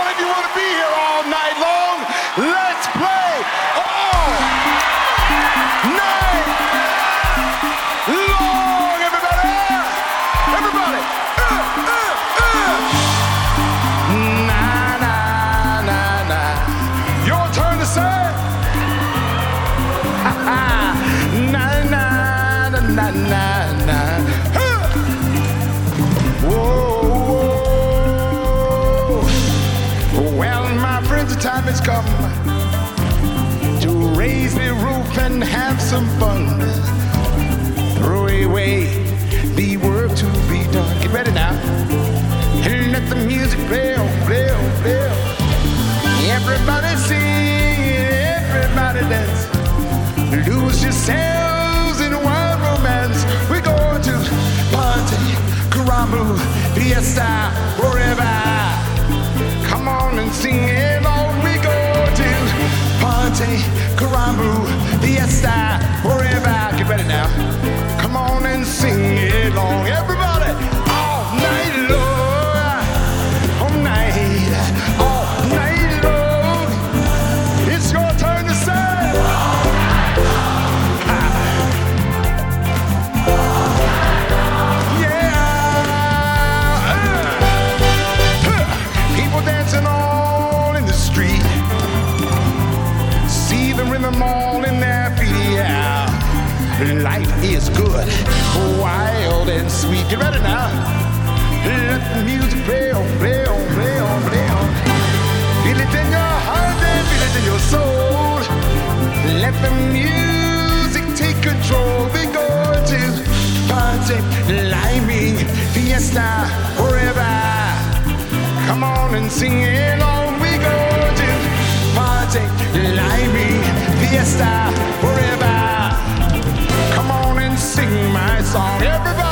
Well, if you want to be here all night long, let's play all night long, everybody. Everybody. Uh, uh, uh. Nah, nah, nah, nah. Your turn to say. na na na na na na. Come to raise the roof and have some fun. Throw away the work to be done. Get ready now. And let the music play on, play on, play. Everybody sing, everybody dance. Lose yourselves in wild romance. We're going to party, Karamu, fiesta, See the rhythm all in their feet. Yeah. Life is good, wild and sweet. Get ready now. Let the music play on, play on, play on, play on. Feel it in your heart and feel it in your soul. Let the music take control. We go to party, liming, fiesta, forever. Everybody.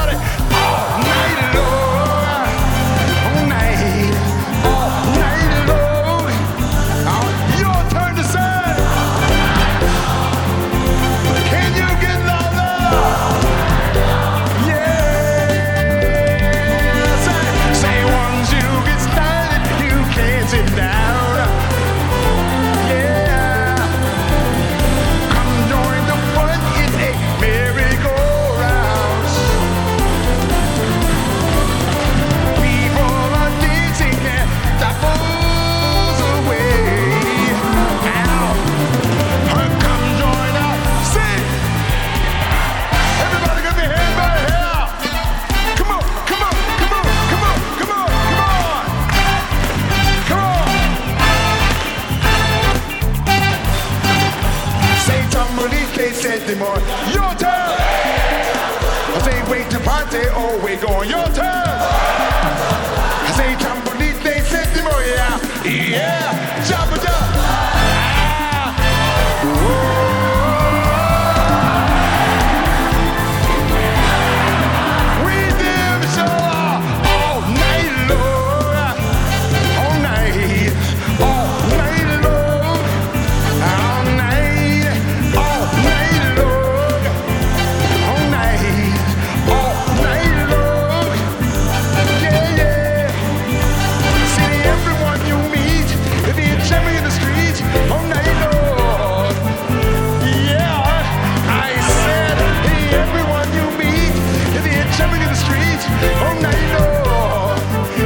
streets all night long.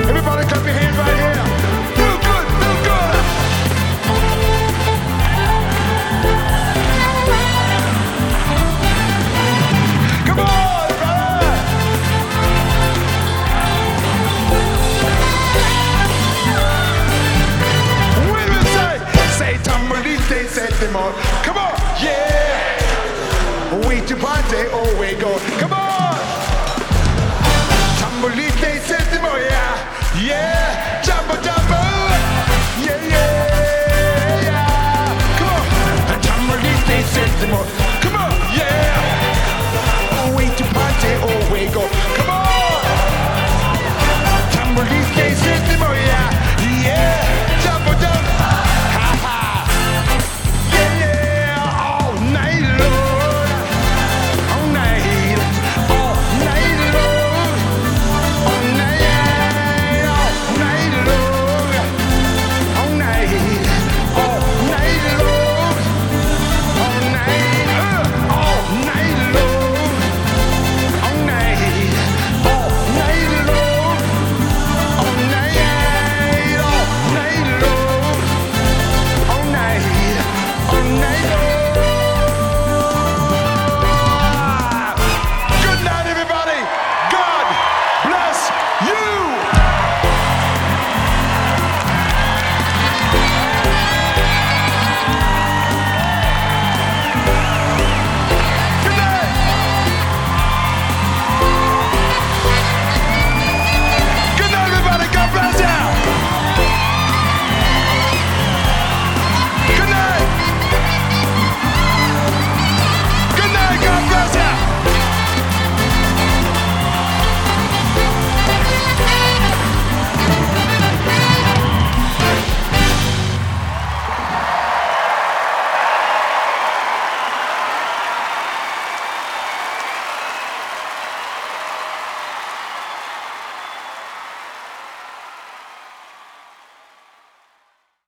Everybody clap your hands right here. Do good, do good. Come on, brother. What do say? Say tambourine, they set them on. Come on, yeah. We to party, oh we go. Come on. Yeah!